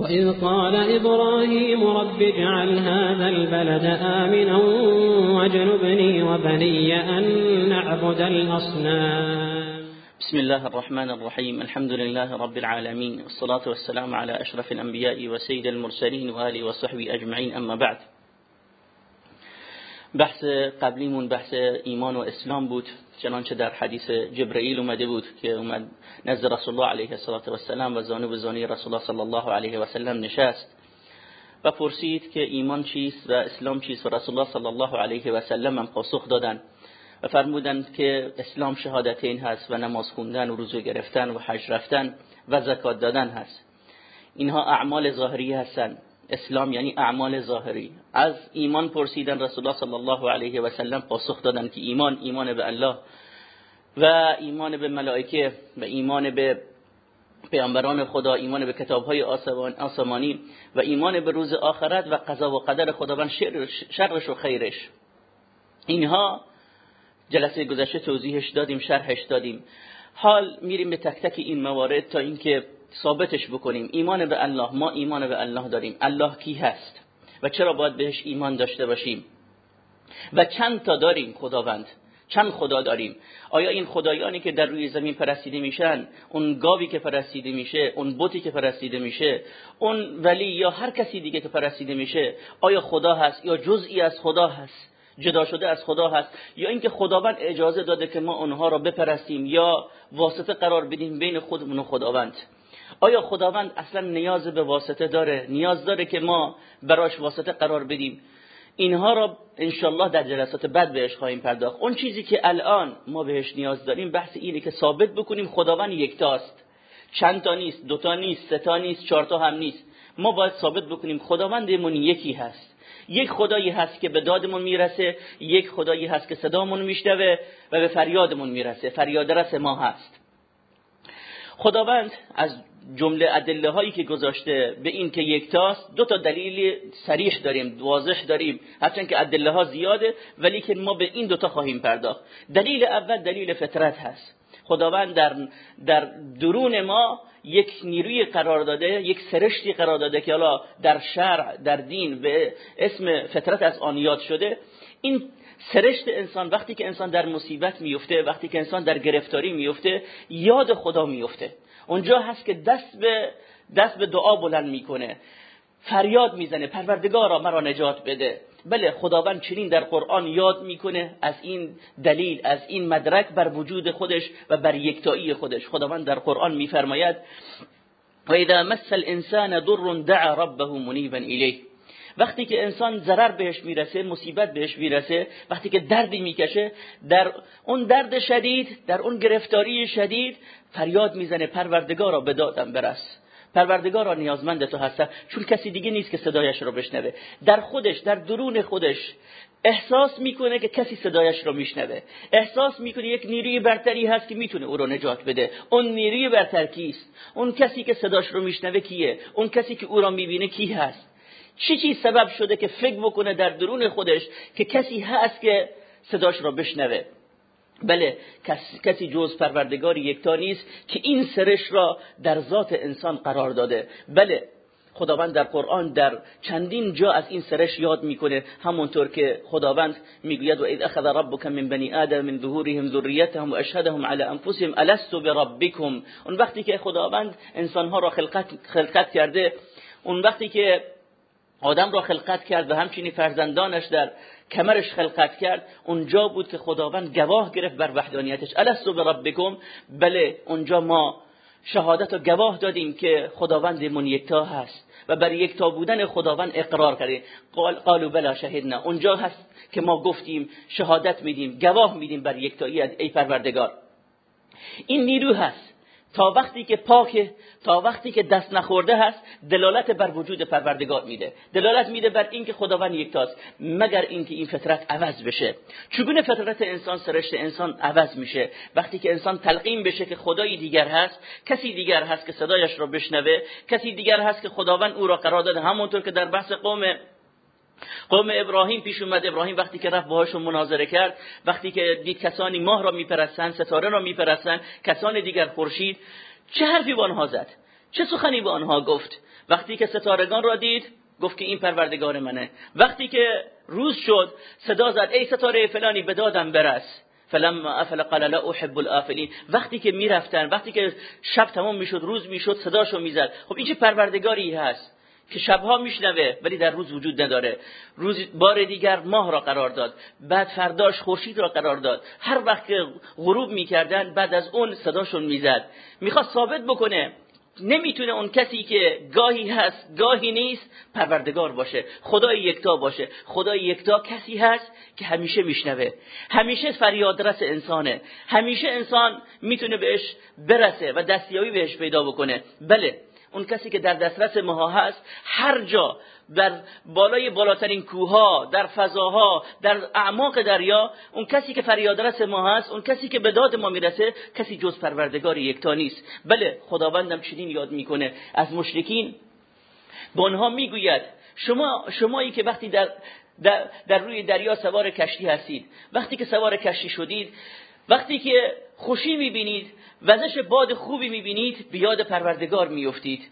وإذ قال إبراهيم رب اجعل هذا البلد آمنا واجنبني وبني أن نعبد الأصنام. بسم الله الرحمن الرحيم. الحمد لله رب العالمين. والصلاة والسلام على أشرف الأنبياء وسيد المرسلين وآله وصحبه أجمعين. أما بعد. بحث قبلیمون بحث ایمان و اسلام بود چنانچه در حدیث جبرئیل اومده بود که اومد نزد رسول الله علیه السلام و زانو زانی رسول الله صلی الله علیه و سلم نشست و پرسید که ایمان چیست و اسلام چیست و رسول الله صلی الله علیه و سلم هم پاسخ دادن و فرمودند که اسلام شهادتین هست و نماز خوندن و روزه گرفتن و حج رفتن و زکات دادن هست. اینها اعمال ظاهری هستند. اسلام یعنی اعمال ظاهری. از ایمان پرسیدن رسول الله صلی الله علیه و سلم پاسخ دادن که ایمان ایمان به الله و ایمان به ملائکه و ایمان به پیامبران خدا ایمان به کتابهای آسمانی و ایمان به روز آخرت و قضا و قدر خداوند شرش و خیرش. اینها جلسه گذشته توضیحش دادیم شرحش دادیم. حال میریم به تک تک این موارد تا اینکه ثابتش بکنیم. ایمان به الله ما ایمان به الله داریم. الله کی هست؟ و چرا باید بهش ایمان داشته باشیم؟ و چند تا داریم خداوند؟ چند خدا داریم؟ آیا این خدایانی که در روی زمین پرستیده میشن اون گاوی که پرستیده میشه اون بوتی که پرستیده میشه اون ولی یا هر کسی دیگه که پرستیده میشه آیا خدا هست یا جزئی از خدا هست؟ جدا شده از خدا هست؟ یا اینکه خداوند اجازه داده که ما اونها را بپرستیم یا واسطه قرار بدیم بین خودمون و خداوند؟ آیا خداوند اصلا نیاز به واسطه داره؟ نیاز داره که ما براش واسطه قرار بدیم. اینها را انشالله در جلسات بعد بهش خواهیم پرداخت. اون چیزی که الان ما بهش نیاز داریم بحث اینه که ثابت بکنیم خداوند یکتاست. چند تا نیست دو تا نیست سه تا نیست چهار تا هم نیست. ما باید ثابت بکنیم خداوندمون یکی هست. یک خدایی هست که به دادمون می‌رسه یک خدایی هست که صدامون میشنوه و به فریادمون می‌رسه. فریاد رس ما هست. خداوند از جمله ادله هایی که گذاشته به این که یکتاست دو تا دلیل صریح داریم واضح داریم. هرچند که ادله ها زیاده ولی که ما به این دوتا خواهیم پرداخت. دلیل اول دلیل فطرت هست. خداوند در در درون ما یک نیروی قرار داده یک سرشتی قرار داده که حالا در شرع در دین به اسم فطرت از آن یاد شده. این سرشت انسان وقتی که انسان در مصیبت میفته وقتی که انسان در گرفتاری میفته یاد خدا میفته. اونجا هست که دست به دست به دعا بلند می‌کنه. فریاد می‌زنه. پروردگارا مرا نجات بده. بله خداوند چنین در قرآن یاد می‌کنه. از این دلیل از این مدرک بر وجود خودش و بر یکتایی خودش. خداوند در قرآن میفرماید و اذا مس الانسان ضر دعا ربه منیبا الیه. وقتی که انسان ضرر بهش می‌رسه مصیبت بهش می‌رسه وقتی که دردی می‌کشه در اون درد شدید در اون گرفتاری شدید فریاد می‌زنه پروردگارا به دادم برس. پروردگارا نیازمند تو هستم. چون کسی دیگه نیست که صدایش رو بشنوه. در خودش در درون خودش احساس می‌کنه که کسی صدایش رو میشنوه. احساس می‌کنه یک نیروی برتری هست که می‌تونه او رو نجات بده. اون نیروی برتر کیست؟ اون کسی که صداش رو میشنوه کیه؟ اون کسی که او را می‌بینه کی هست؟ چی چی سبب شده که فکر بکنه در درون خودش که کسی هست که صداش را بشنوه؟ بله کسی جز پروردگار یکتا نیست که این سرش را در ذات انسان قرار داده. بله خداوند در قرآن در چندین جا از این سرش یاد می‌کنه. همونطور که خداوند می‌گوید و اذ اخذ ربک من بنی آدم من ظهورهم ذریتهم و اشهدهم على انفسهم الست بربکم اون وقتی که خداوند انسانها را خلقت, خلقت کرده اون وقتی که آدم را خلقت کرد و همچنین فرزندانش در کمرش خلقت کرد. اونجا بود که خداوند گواه گرفت بر وحدانیتش. الستو بربکم؟ بله اونجا ما شهادت و گواه دادیم که خداوندمون یکتا هست و بر یکتا بودن خداوند اقرار کردیم قال قالوا بلا شهدنا. اونجا هست که ما گفتیم شهادت میدیم گواه میدیم بر یکتایی ای پروردگار. این نیرو هست. تا وقتی که پاکه تا وقتی که دست نخورده هست دلالت بر وجود پروردگار میده. دلالت میده بر اینکه خداوند یکتاست مگر اینکه این فطرت عوض بشه. چگونه فطرت انسان سرشت انسان عوض میشه؟ وقتی که انسان تلقین بشه که خدایی دیگر هست کسی دیگر هست که صدایش رو بشنوه کسی دیگر هست که خداوند او را قرار داده. همونطور که در بحث قوم قوم ابراهیم پیش اومد. ابراهیم وقتی که رفت باهاشون مناظره کرد وقتی که دید کسانی ماه را میپرستن ستاره را میپرستن کسان دیگر خورشید چه حرفی با آنها زد؟ چه سخنی به آنها گفت؟ وقتی که ستارگان را دید گفت که این پروردگار منه. وقتی که روز شد صدا زد ای ستاره فلانی به دادم برس. فلما افل قال لا احب الافلین وقتی که می‌رفتن وقتی که شب تمام می‌شد روز می‌شد صداشو می‌زد. خب این چه پروردگاری هست؟ که شبها میشنوه ولی در روز وجود نداره. روز بار دیگر ماه را قرار داد. بعد فرداش خورشید را قرار داد. هر وقت که غروب می‌کردن بعد از اون صداشون می‌زد. می‌خواد ثابت بکنه. نمی‌تونه اون کسی که گاهی هست گاهی نیست پروردگار باشه. خدای یکتا باشه. خدای یکتا کسی هست که همیشه میشنوه. همیشه فریادرس انسانه. همیشه انسان می‌تونه بهش برسه و دستیابی بهش پیدا بکنه. بله اون کسی که در دسترس ماها هست هر جا در بالای بالاترین کوها در فضاها در اعماق دریا اون کسی که فریادرس ما هست اون کسی که به داد ما می‌رسه کسی جز پروردگار یکتا نیست. بله خداوندم چنین یاد می‌کنه. از مشرکین به آنها می‌گوید شما شمایی که وقتی در در, در روی دریا سوار کشتی هستید وقتی که سوار کشتی شدید وقتی که خوشی می‌بینید وزش باد خوبی می‌بینید بیاد پروردگار میفتید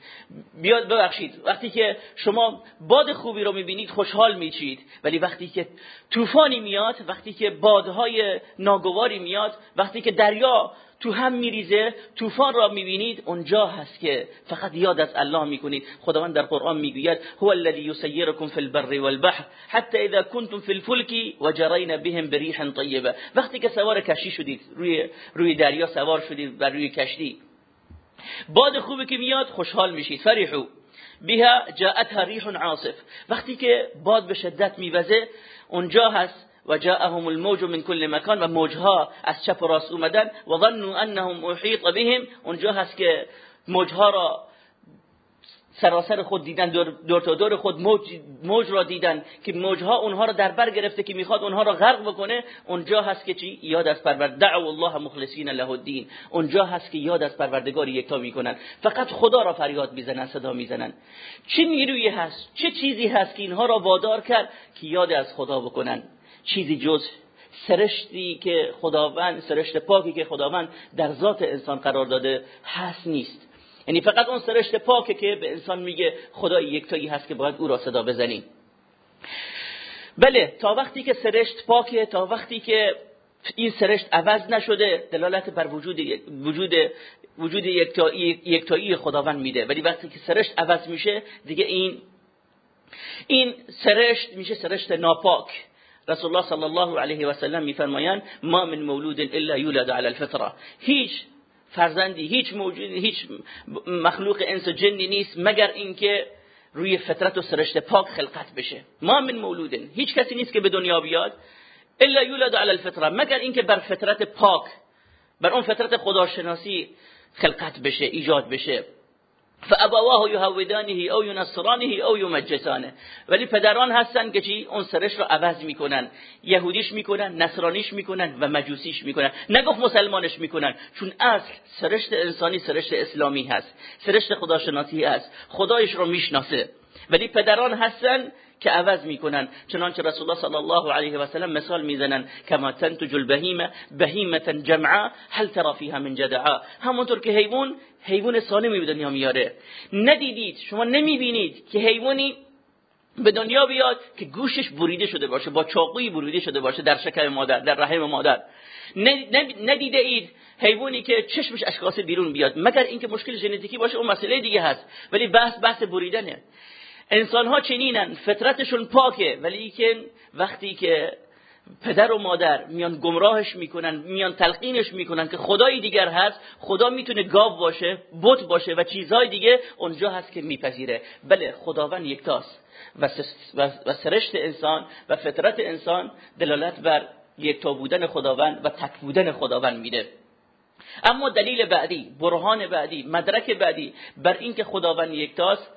بیاد ببخشید. وقتی که شما باد خوبی رو می‌بینید خوشحال میچید ولی وقتی که طوفانی میاد وقتی که بادهای ناگواری میاد وقتی که دریا تو هم میریزه طوفان را می‌بینید اونجا هست که فقط یاد از الله می‌کنید. خداوند در قرآن می‌گوید هو الذی یسیرکم فی البر والبحر حتی اذا کنتم فی الفلک وجرین بهم بریح طیبه وقتی که سوار کشتی شدید روی روی دریا سوار شدید بر روی کشتی باد خوبی که میاد خوشحال میشید. فریحو بها جاءتها ریح عاصف. وقتی که باد به شدت میوزه اونجا هست و جاءهم الموج من كل مكان و موجها از چپ و راست اومدن و ظنوا انهم احیط بهم. اونجا هست که موجها را سراسر خود دیدن دور, تا دور خود موج, موج را دیدن که موجها اونها را در بر گرفته که می‌خواد اونها را غرق بکنه. اونجا هست که چی؟ یاد از پرور دعو الله مخلصین له الدین. اونجا هست که یاد از پروردگار یکتا می‌کنن. فقط خدا را فریاد می‌زنن صدا می‌زنن. چه نیرویی هست؟ چه چیزی هست که اینها را وادار کرد؟ که یاد از خدا بکنن. چیزی جز سرشتی که خداوند سرشت پاکی که خداوند در ذات انسان قرار داده هست نیست. یعنی فقط اون سرشت پاکه که به انسان میگه خدای یکتایی هست که باید او را صدا بزنی بله تا وقتی که سرشت پاکه تا وقتی که این سرشت عوض نشده دلالت بر وجود وجود وجود یکتایی یکتایی خداوند میده. ولی وقتی که سرشت عوض میشه دیگه این این سرشت میشه سرشت ناپاک. رسول الله صلی الله علیه و سلم میفرمایند ما من مولود الا یولد علی الفطره هیچ فرزندی هیچ موجودی هیچ مخلوق انس و جنی نیست مگر اینکه روی فطرت و سرشت پاک خلقت بشه ما من مولود هیچ کسی نیست که به دنیا بیاد الا یولد علی الفطره مگر اینکه بر فطرت پاک بر اون فطرت خداشناسی خلقت بشه ایجاد بشه فابواه یهودانه او ینصرانه او یمجسانه ولی پدران هستن که چی؟ اون سرش رو عوض می‌کنن. یهودیش می‌کنن نصرانیش می‌کنن و مجوسیش می‌کنن. نگفت مسلمانش می‌کنن. چون اصل سرشت انسانی سرشت اسلامی هست. سرشت خداشناسی هست. خدایش رو می‌شناسه. ولی پدران هستن که عوض می‌کنن چنانچه رسول الله صلی الله علیه و سلم مثال می‌زنن کما تنتج البهیمه بهیمه جمعا هل ترى فيها من جدعا همونطور که حیوان حیوان سالمی به دنیا میاره ندیدید شما نمی‌بینید که حیوانی به دنیا بیاد که گوشش بریده شده باشه با چاقویی بریده شده باشه در شکم مادر در رحم مادر. ندیده اید حیوانی که چشمش اشخاص بیرون بیاد مگر اینکه مشکل ژنتیکی باشه اون مسئله دیگه هست. ولی بحث بحث بریدنه. انسان ها چنینن فطرتشون پاکه ولی که وقتی که پدر و مادر میان گمراهش می‌کنن میان تلقینش می‌کنن که خدایی دیگر هست خدا می‌تونه گاو باشه بت باشه و چیزهای دیگه اونجا هست که میپذیره. بله خداوند یکتاست و سرشت انسان و فطرت انسان دلالت بر یکتا بودن خداوند و تک بودن خداوند میده. اما دلیل بعدی برهان بعدی مدرک بعدی بر اینکه خداوند یکتاست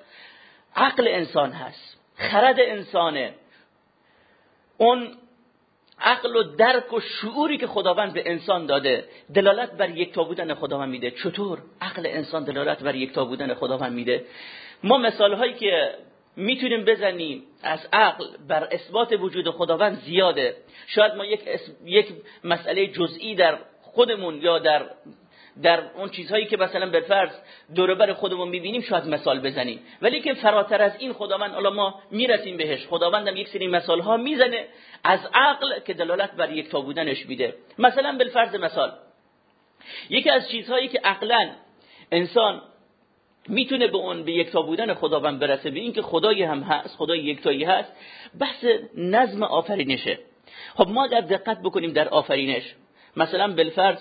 عقل انسان هست خرد انسانه. اون عقل و درک و شعوری که خداوند به انسان داده دلالت بر یکتا بودن خداوند میده. چطور عقل انسان دلالت بر یکتا بودن خداوند میده؟ ما مثال هایی که می‌تونیم بزنیم از عقل بر اثبات وجود خداوند زیاده. شاید ما یک, یک مسئله جزئی در خودمون یا در در اون چیزهایی که مثلا به فرض دور بر خودمون می‌بینیم شاید مثال بزنیم. ولی که فراتر از این خداوند حالا ما می‌رسیم بهش. خداوندم یک سری مثال ها می‌زنه از عقل که دلالت بر یک تا بودنش میده. مثلا بالفرض مثال. یکی از چیزهایی که عقلا انسان می‌تونه به اون به یکتا بودن خداوند برسه به اینکه خدایی هم هست خدای یکتایی هست بحث نظم آفرینشه. خب ما در دقت بکنیم در آفرینش. مثلا بالفرض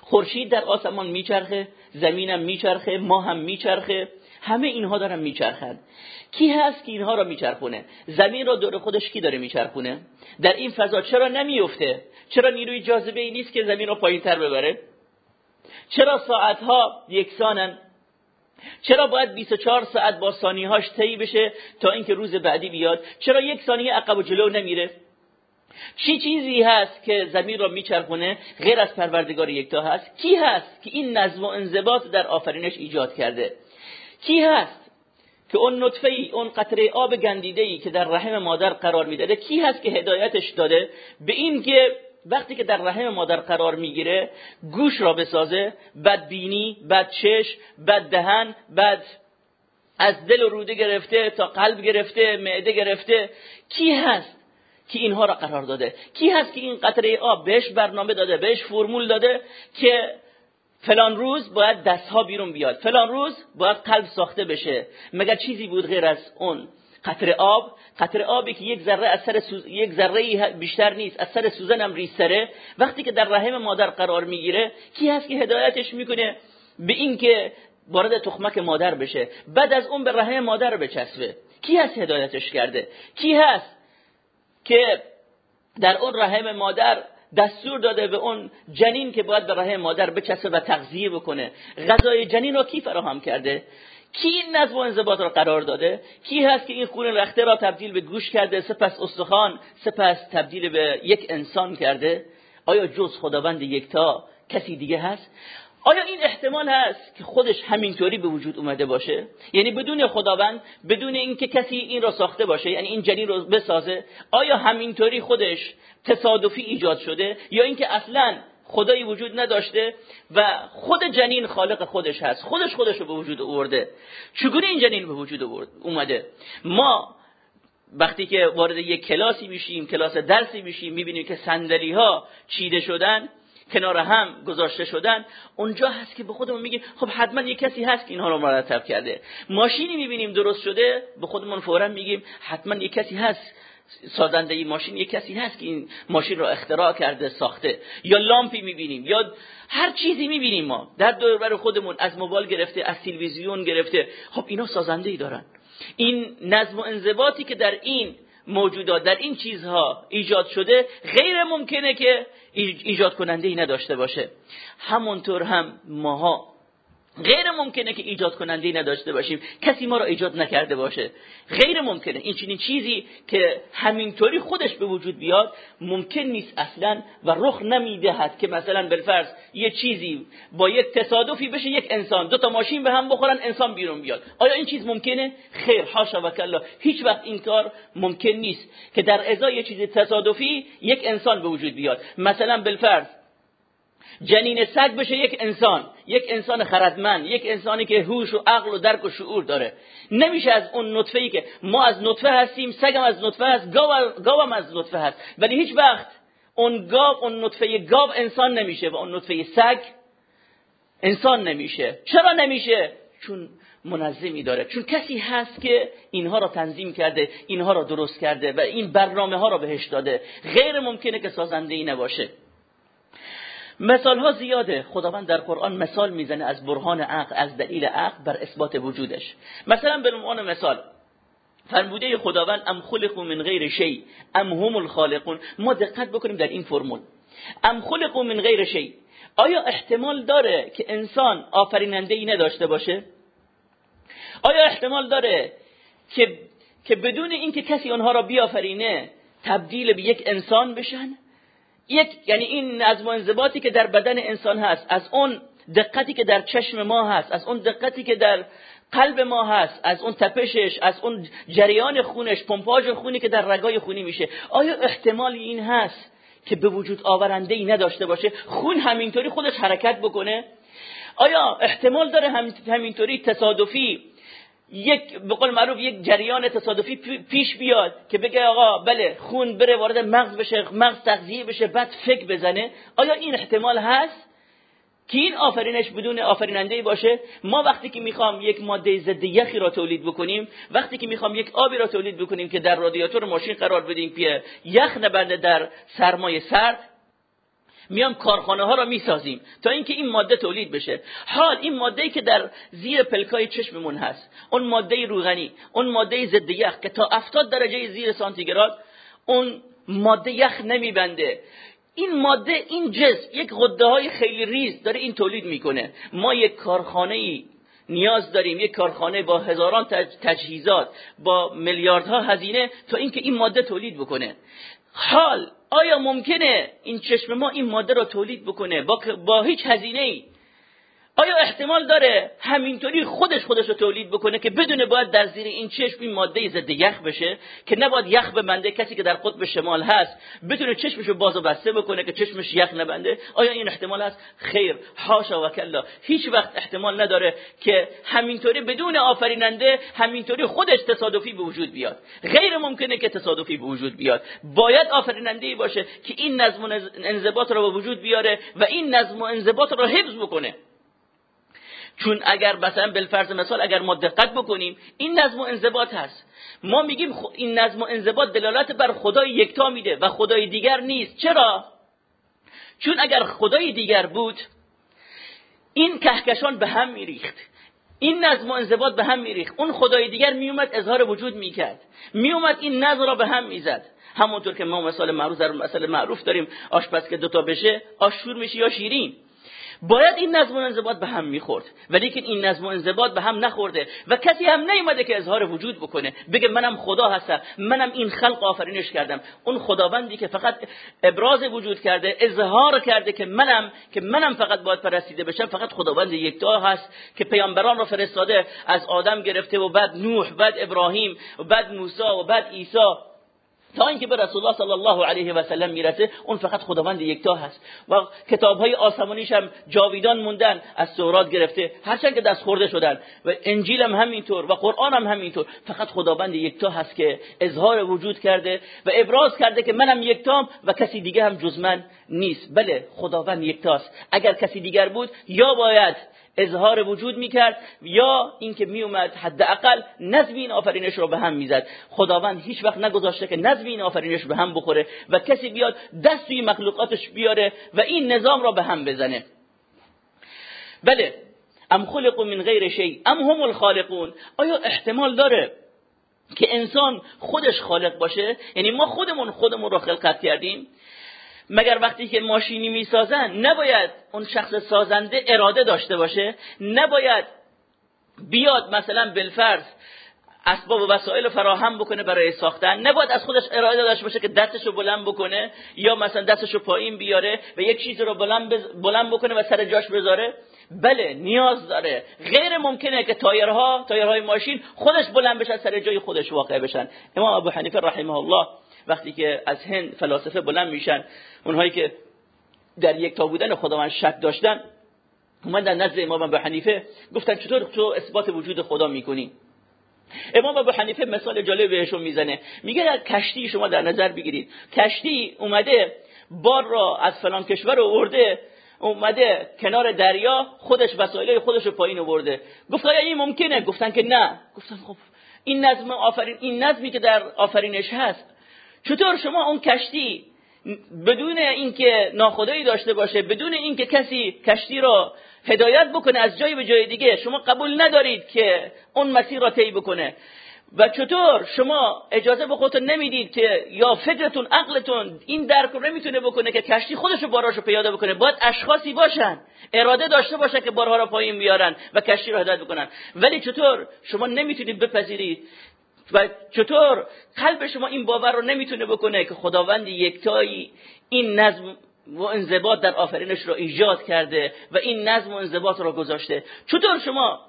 خورشید در آسمان میچرخه زمینم میچرخه ما هم میچرخه همه اینها دارن میچرخند. کی هست که اینها را میچرخونه؟ زمین را دور خودش کی داره میچرخونه؟ در این فضا چرا نمیفته؟ چرا نیروی جاذبه ای نیست که زمین را پایین تر ببره؟ چرا ساعتها یکسانن؟ چرا باید 24 ساعت با ثانیه‌هاش طی بشه تا اینکه روز بعدی بیاد؟ چرا یک ثانیه عقب و جلو نمیره؟ چی چیزی هست که زمین را میچرخونه غیر از پروردگار یکتا هست؟ کی هست که این نظم و انضباط در آفرینش ایجاد کرده؟ کی هست که اون نطفه ای اون قطره آب گندیده ای که در رحم مادر قرار می‌داده کی هست که هدایتش داده به این که وقتی که در رحم مادر قرار می‌گیره گوش را بسازه بد بینی بد چش بد دهن بد از دل و روده گرفته تا قلب گرفته معده گرفته کی هست؟ که اینها را قرار داده. کی هست که این قطره آب بهش برنامه داده بهش فرمول داده که فلان روز باید دستها بیرون بیاد. فلان روز باید قلب ساخته بشه. مگر چیزی بود غیر از اون قطره آب؟ قطره آبی که یک ذره از سر سوز... یک ذره بیشتر نیست از سر سوزن هم ریستره وقتی که در رحم مادر قرار می‌گیره کی هست که هدایتش می‌کنه؟ به این که وارد تخمک مادر بشه. بعد از اون به رحم مادر بچسبه. کی هست هدایتش کرده؟ کی هست که در اون رحم مادر دستور داده به اون جنین که باید به رحم مادر بچسبه و تغذیه بکنه. غذای جنین رو کی فراهم کرده؟ کی این نظم و انضباط را قرار داده؟ کی هست که این خون رخته را تبدیل به گوش کرده سپس استخوان سپس تبدیل به یک انسان کرده؟ آیا جز خداوند یکتا کسی دیگه هست؟ آیا این احتمال هست که خودش همینطوری به وجود اومده باشه؟ یعنی بدون خداوند بدون اینکه کسی این را ساخته باشه یعنی این جنین رو بسازه آیا همینطوری خودش تصادفی ایجاد شده؟ یا اینکه اصلا خدایی وجود نداشته و خود جنین خالق خودش هست خودش خودش رو به وجود آورده. چگونه این جنین به وجود اومده؟ ما وقتی که وارد یک کلاسی میشیم کلاس درسی میشیم می‌بینیم که صندلی ها چیده شدن کنار هم گذاشته شدن اونجا هست که به خودمون میگیم خب حتما یک کسی هست که اینها رو مرتب کرده. ماشینی می‌بینیم درست شده به خودمون فورا میگیم حتما یک کسی هست. سازنده این ماشین یک کسی هست که این ماشین رو اختراع کرده ساخته. یا لامپی می‌بینیم یا هر چیزی می‌بینیم ما. در دور خودمون از موبایل گرفته از تلویزیون گرفته. خب اینا سازنده ای دارن. این نظم و انضباطی که در این موجودات. در این چیزها ایجاد شده غیر ممکنه که ایجاد کننده ای نداشته باشه. همونطور هم ماها غیر ممکنه که ایجاد کننده نداشته باشیم. کسی ما را ایجاد نکرده باشه. غیر ممکنه. این چنین چیزی که همینطوری خودش به وجود بیاد ممکن نیست اصلا و رخ نمی‌دهد که مثلا بالفرض یه چیزی با یک تصادفی بشه یک انسان. دو تا ماشین به هم بخورن انسان بیرون بیاد. آیا این چیز ممکنه؟ خیر حاشا و کلا. هیچ وقت این کار ممکن نیست که در ازای چیز تصادفی یک انسان به وجود بیاد. مثلا بالفرض جنین سگ بشه یک انسان یک انسان خردمند یک انسانی که هوش و عقل و درک و شعور داره. نمیشه از اون نطفه ای که ما از نطفه هستیم سگم از نطفه هست گاوم از نطفه هست. ولی هیچ وقت اون گاو اون نطفه گاو انسان نمیشه و اون نطفه سگ انسان نمیشه. چرا نمیشه؟ چون منظمی داره. چون کسی هست که اینها را تنظیم کرده اینها را درست کرده و این برنامه ها را بهش داده. غیر ممکنه که سازنده ای نباشه. مثال ها زیاده. خداوند در قرآن مثال می‌زنه از برهان عقل از دلیل عقل بر اثبات وجودش. مثلا به عنوان مثال فرموده خداوند ام خلقوا من غیر شی ام هم الخالقون. ما دقت بکنیم در این فرمول. ام خلقوا من غیر شی آیا احتمال داره که انسان آفریننده ای نداشته باشه؟ آیا احتمال داره که که بدون اینکه کسی آنها را بیافرینه تبدیل به یک انسان بشن؟ یک یعنی این نظم و انضباطی که در بدن انسان هست از اون دقتی که در چشم ما هست از اون دقتی که در قلب ما هست از اون تپشش از اون جریان خونش پمپاژ خونی که در رگای خونی میشه. آیا احتمال این هست که به وجود آورنده ای نداشته باشه؟ خون همینطوری خودش حرکت بکنه؟ آیا احتمال داره همینطوری تصادفی یک به قول معروف یک جریان تصادفی پیش بیاد که بگه آقا بله خون بره وارد مغز بشه مغز تغذیه بشه بعد فکر بزنه. آیا این احتمال هست که این آفرینش بدون آفریننده باشه؟ ما وقتی که می‌خوام یک ماده ضد یخی را تولید بکنیم وقتی که می‌خوام یک آبی را تولید بکنیم که در رادیاتور ماشین قرار بدیم که یخ نبنده در سرمایه سرد میام کارخانه ها را می‌سازیم تا اینکه این ماده تولید بشه. حال این ماده ای که در زیر پلکای چشممون هست اون ماده روغنی اون ماده ضد یخ که تا 70 درجه زیر سانتیگراد اون ماده یخ نمیبنده. این ماده این جسم یک غده های خیلی ریز داره این تولید می‌کنه. ما یک کارخانه ای نیاز داریم یک کارخانه با هزاران تجهیزات با میلیاردها هزینه تا اینکه این ماده تولید بکنه. حال آیا ممکنه این چشم ما این ماده را تولید بکنه؟ با, با هیچ هزینه ای آیا احتمال داره همینطوری خودش خودش رو تولید بکنه که بدون باید در زیر این چشم این ماده ضد یخ بشه که نباید یخ ببنده کسی که در قطب شمال هست بتونه چشمش رو باز و بسته بکنه که چشمش یخ نبنده؟ آیا این احتمال هست خیر. حاشا و کلا. هیچ وقت احتمال نداره که همینطوری بدون آفریننده همینطوری خودش تصادفی به وجود بیاد. غیر ممکنه که تصادفی به وجود بیاد. باید آفریننده باشه که این نظم و انضباط رو به وجود بیاره و این نظم و انضباط رو حفظ بکنه. چون اگر مثلا بالفرض مثال اگر ما دقت بکنیم این نظم و انضباط هست. ما میگیم این نظم و انضباط دلالت بر خدای یکتا میده و خدای دیگر نیست. چرا؟ چون اگر خدای دیگر بود این کهکشان به هم میریخت. این نظم و انضباط به هم میریخت. اون خدای دیگر میومد اظهار وجود می‌کرد. میومد این نظم را به هم می‌زد. همونطور که ما مثال معروف در مسئله معروف داریم آشپز که دوتا بشه آشور میشه یا شیرین. باید این نظم و انضباط به هم می‌خورد. ولی که این نظم و انضباط به هم نخورده و کسی هم نیومده که اظهار وجود بکنه. بگه منم خدا هستم منم این خلق آفرینش کردم. اون خداوندی که فقط ابراز وجود کرده اظهار کرده که منم که منم فقط باید پرستیده بشم فقط خداوند یکتا هست که پیامبران رو فرستاده از آدم گرفته و بعد نوح بعد ابراهیم و بعد موسی و بعد عیسی. تا اینکه به رسول الله صلی الله علیه و سلم می‌رسه اون فقط خداوند یکتا هست. و کتاب های آسمانیش هم جاویدان موندن از تورات گرفته. هرچند که دست خورده شدن. و انجیل هم همینطور و قرآن هم همینطور. فقط خداوند یکتا هست که اظهار وجود کرده و ابراز کرده که منم یکتام و کسی دیگه هم جز من. نیست. بله خداوند یکتاست. اگر کسی دیگر بود یا باید اظهار وجود می‌کرد یا اینکه میومد حداقل نظم این آفرینش رو به هم می‌زد. خداوند هیچ وقت نگذاشته که نظم این آفرینش به هم بخوره و کسی بیاد دست توی مخلوقاتش بیاره و این نظام را به هم بزنه. بله ام خلقوا من غیر شیء ام هم الخالقون. آیا احتمال داره که انسان خودش خالق باشه؟ یعنی ما خودمون خودمون رو خلقت کردیم؟ مگر وقتی که ماشینی می‌سازن نباید اون شخص سازنده اراده داشته باشه؟ نباید بیاد مثلا بالفرض اسباب و وسایل فراهم بکنه برای ساختن؟ نباید از خودش اراده داشته باشه که دستشو بلند بکنه یا مثلا دستشو پایین بیاره و یک چیزی رو بلند, بلند بکنه و سر جاش بذاره؟ بله نیاز داره. غیر ممکنه که تایرها تایرهای ماشین خودش بلند بشن سر جای خودش واقع بشن. امام ابو حنیفه رحمه الله وقتی که از هند فلاسفه بلند میشن اونهایی که در یک تا بودن خداوند شک داشتن اومدن نزد امام ابو حنیفه گفتن چطور تو اثبات وجود خدا می‌کنی؟ امام ابو حنیفه مثال جالب بهشون می‌زنه. میگه در کشتی شما در نظر بگیرید. کشتی اومده بار را از فلان کشور آورده اومده کنار دریا خودش وسایل خودش رو پایین آورده. گفت آیا این ممکنه؟ گفتن که نه. گفتن خب این نظم آفرین این نظمی که در آفرینش هست چطور شما اون کشتی بدون اینکه ناخدایی داشته باشه بدون اینکه کسی کشتی را هدایت بکنه از جای به جای دیگه شما قبول ندارید که اون مسیر را طی بکنه. و چطور شما اجازه به خودتون نمی‌دید که یا فکرتون عقلتون این درک رو نمی‌تونه بکنه که کشتی خودش باراشو پیاده بکنه. باید اشخاصی باشن اراده داشته باشن که بارها رو پایین بیارن و کشتی رو هدایت بکنن. ولی چطور شما نمی‌تونید بپذیرید و چطور قلب شما این باور رو نمی‌تونه بکنه که خداوند یکتایی این نظم و انضباط در آفرینش رو ایجاد کرده و این نظم و انضباط رو گذاشته. چطور شما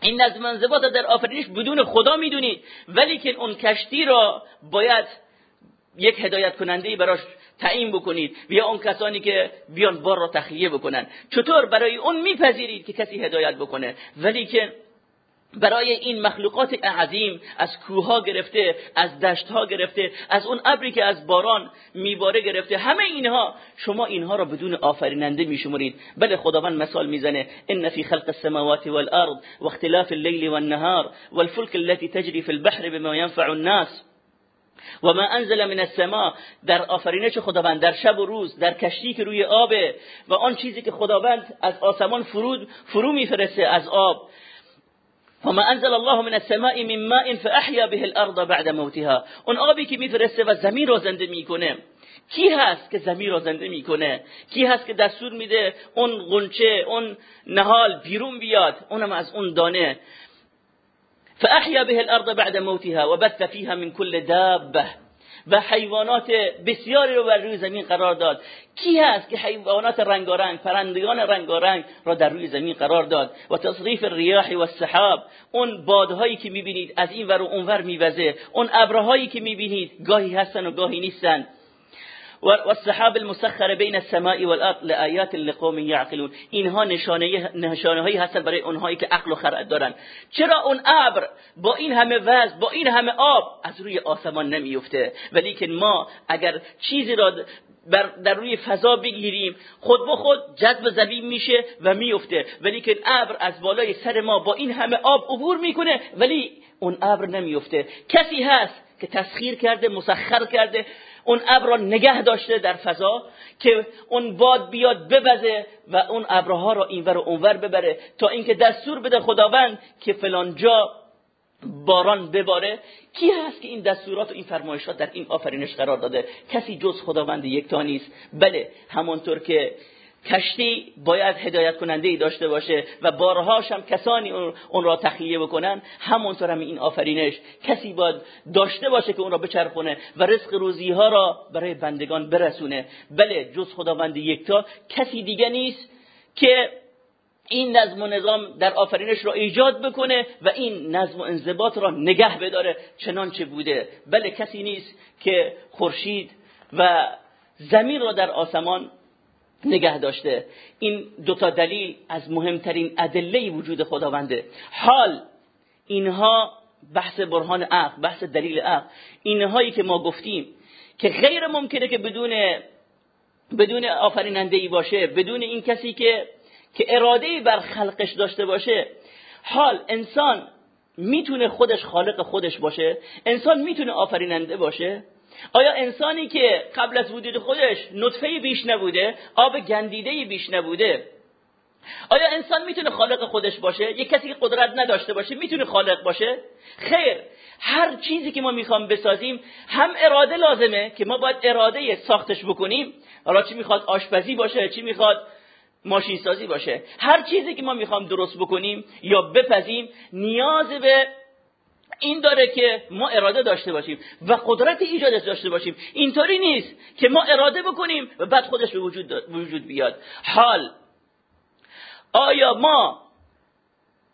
این نظم و انضباط در آفرینش بدون خدا می‌دونید ولی که اون کشتی را باید یک هدایت کننده براش تعیین بکنید بیا اون کسانی که بیان بار را تخلیه بکنن. چطور برای اون میپذیرید که کسی هدایت بکنه؟ ولی که برای این مخلوقات عظیم از کوها گرفته از دشتها گرفته از اون ابری که از باران میباره گرفته همه اینها. شما اینها را بدون آفریننده میشمرید. بله خداوند مثال می‌زنه. ان فی خلق السماوات والارض واختلاف الليل والنهار والفلك التي تجري في البحر بما ينفع الناس و ما انزل من السماء در آفرینش خداوند در شب و روز در کشتی که روی آبه و آن چیزی که خداوند از آسمان فرود فرو میفرسته از آب. وما انزل الله من السماء من ماء فاحيا به الارض بعد موتها. اون آبی که میفرسته و زمین رو زنده می‌کنه کی هست که زمین زنده می‌کنه؟ کی هست که دستور میده اون غنچه اون نهال بیرون بیاد؟ اونم از اون دانه. فاحيا به الارض بعد موتها وبث فيها من كل دابه و حیوانات بسیاری رو بر روی زمین قرار داد. کی هست که حیوانات رنگارنگ پرندگان رنگارنگ را در روی زمین قرار داد؟ و تصریف الریاح و السحاب اون بادهایی که می‌بینید از این ور و اونور میوزه. اون ابرهایی که می‌بینید گاهی هستن و گاهی نیستن. والسحاب المسخر بین السماء والارض لآیات لقوم یعقلون. اینها نشانه نشانه هایی هستن برای اونهایی که عقل و خرد دارن. چرا اون ابر با این همه وزن با این همه آب از روی آسمان نمیفته ولی که ما اگر چیزی را در روی فضا بگیریم خود به خود جذب زمین میشه و میفته ولی که ابر از بالای سر ما با این همه آب عبور می‌کنه ولی اون ابر نمیفته کسی هست که تسخیر کرده مسخر کرده اون ابر را نگه داشته در فضا که اون باد بیاد ببزه و اون ابرها را اینور و اونور ببره تا اینکه دستور بده خداوند که فلان جا باران بباره. کی هست که این دستورات و این فرمایشات در این آفرینش قرار داده؟ کسی جز خداوند یکتا نیست. بله همانطور که کشتی باید هدایت کننده ای داشته باشه و بارهاش هم کسانی اون را تخلیه بکنن. همونطور هم این آفرینش. کسی باید داشته باشه که اون را بچرخونه و رزق روزی ها را برای بندگان برسونه. بله جز خداوند یکتا. کسی دیگه نیست که این نظم و نظام در آفرینش را ایجاد بکنه و این نظم و انضباط را نگه بداره. چنانچه بوده. بله کسی نیست که خورشید و زمین را در آسمان نگه داشته. این دوتا دلیل از مهمترین ادله وجود خداونده. حال اینها بحث برهان عقل بحث دلیل عقل. اینهایی که ما گفتیم که غیر ممکنه که بدون بدون آفریننده ای باشه بدون این کسی که که اراده بر خلقش داشته باشه. حال انسان می‌تونه خودش خالق خودش باشه. انسان می‌تونه آفریننده باشه. آیا انسانی که قبل از وجود خودش نطفه بیش نبوده آب گندیده بیش نبوده؟ آیا انسان می‌تونه خالق خودش باشه؟ یک کسی که قدرت نداشته باشه می‌تونه خالق باشه؟ خیر هر چیزی که ما می‌خوام بسازیم هم اراده لازمه که ما باید اراده ساختش بکنیم. حالا چی می‌خواد؟ آشپزی باشه چی می‌خواد؟ ماشین سازی باشه. هر چیزی که ما می‌خوام درست بکنیم یا بپزیم نیاز به این داره که ما اراده داشته باشیم و قدرت ایجادش داشته باشیم. اینطوری نیست که ما اراده بکنیم و بعد خودش به وجود, وجود بیاد. حال آیا ما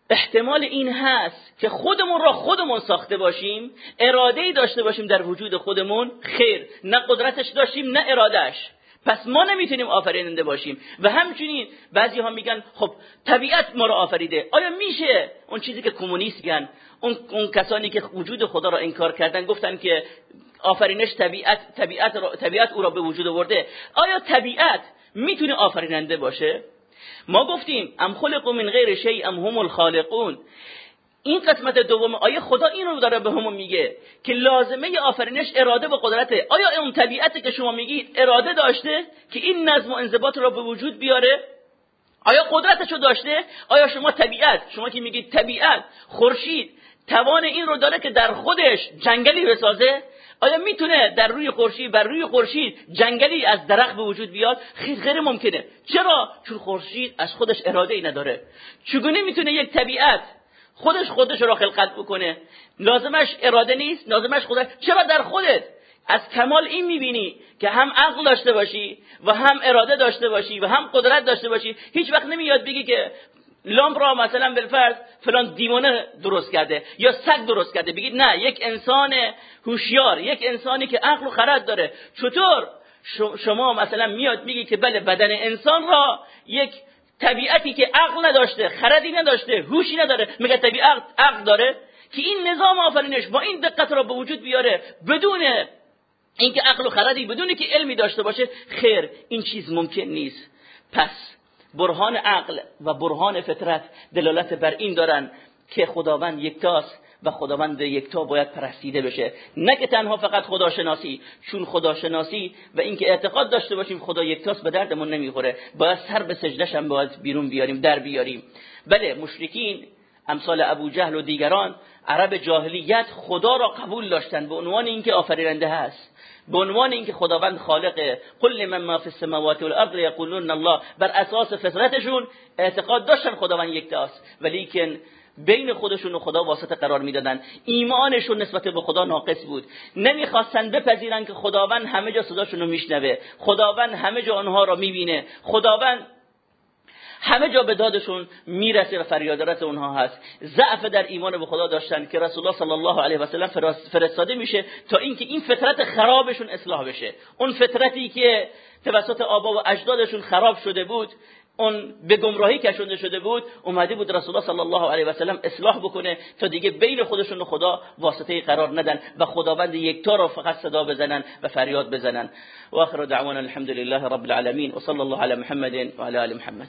احتمال این هست که خودمون را خودمون ساخته باشیم؟ اراده ای داشته باشیم در وجود خودمون؟ خیر نه قدرتش داشتیم نه ارادهش پس ما نمی‌تونیم آفریننده باشیم. و همچنین بعضی ها میگن خب طبیعت ما رو آفریده. آیا میشه اون چیزی که کمونیست گن اون, اون کسانی که وجود خدا را انکار کردن گفتن که آفرینش طبیعت طبیعت, طبیعت او را به وجود آورده؟ آیا طبیعت می‌تونه آفریننده باشه؟ ما گفتیم ام خلق من غیر شیء ام هم الخالقون. این قسمت دوم آیا خدا این رو داره به همون میگه که لازمه آفرینش اراده و قدرته. آیا اون طبیعتی که شما میگید اراده داشته که این نظم و انضباط را به وجود بیاره؟ آیا قدرتشو داشته؟ آیا شما طبیعت؟ شما که میگید طبیعت خورشید توان این رو داره که در خودش جنگلی بسازه؟ آیا می‌تونه در روی خورشید بر روی خورشید جنگلی از درخت به وجود بیاد؟ خیلی غیر ممکنه. چرا؟ چون خورشید از خودش اراده ای نداره. چگونه می‌تونه یک طبیعت خودش خودش را خلقت بکنه. لازمش اراده نیست لازمش خودش چرا در خودت؟ از کمال این می‌بینی که هم عقل داشته باشی و هم اراده داشته باشی و هم قدرت داشته باشی. هیچ وقت نمیاد بگی که لامپ را مثلا بالفرض فلان دیوانه درست کرده یا سگ درست کرده. بگید نه یک انسان هوشیار یک انسانی که عقل و خرد داره. چطور؟ شما مثلا میاد میگی که بله بدن انسان را یک طبیعتی که عقل نداشته خردی نداشته هوشی نداره. مگه طبیعت عقل داره که این نظام آفرینش با این دقت را به وجود بیاره بدون اینکه عقل و خردی بدون که علمی داشته باشه خیر این چیز ممکن نیست. پس برهان عقل و برهان فطرت دلالت بر این دارن که خداوند یکتاست. و خداوند یکتا باید پرستیده بشه. نه که تنها فقط خداشناسی چون خداشناسی و اینکه اعتقاد داشته باشیم خدا یکتاست به دردمون نمی‌خوره. باید سر به سجدش هم باید بیرون بیاریم در بیاریم. بله مشرکین امثال ابو جهل و دیگران عرب جاهلیت خدا را قبول داشتن به عنوان اینکه آفریننده هست. به عنوان اینکه خداوند خالقه کل من ما فی السماوات والارض یقولون الله بر اساس فطرتشون اعتقاد داشتن خداوند یکتاست ولیکن بین خودشون و خدا واسطه قرار می‌دادن. ایمانشون نسبت به خدا ناقص بود. نمی‌خواستن بپذیرن که خداوند همه جا صداشون رو میشنوه. خداوند همه جا آنها را می‌بینه. خداوند همه جا به دادشون می‌رسه و فریادرس اونها هست. ضعف در ایمان به خدا داشتن که رسول الله صلی الله علیه و سلم فرستاده میشه تا اینکه این فطرت خرابشون اصلاح بشه. اون فطرتی که توسط آبا و اجدادشون خراب شده بود اون به گمراهی کشونده شده بود اومده بود رسول الله صلی الله علیه و سلم اصلاح بکنه تا دیگه بین خودشون و خدا واسطه قرار ندن و خداوند یکتا را فقط صدا بزنن و فریاد بزنن. و آخر دعوانا الحمد لله رب العالمین. و صلی الله علی محمد و علی محمد.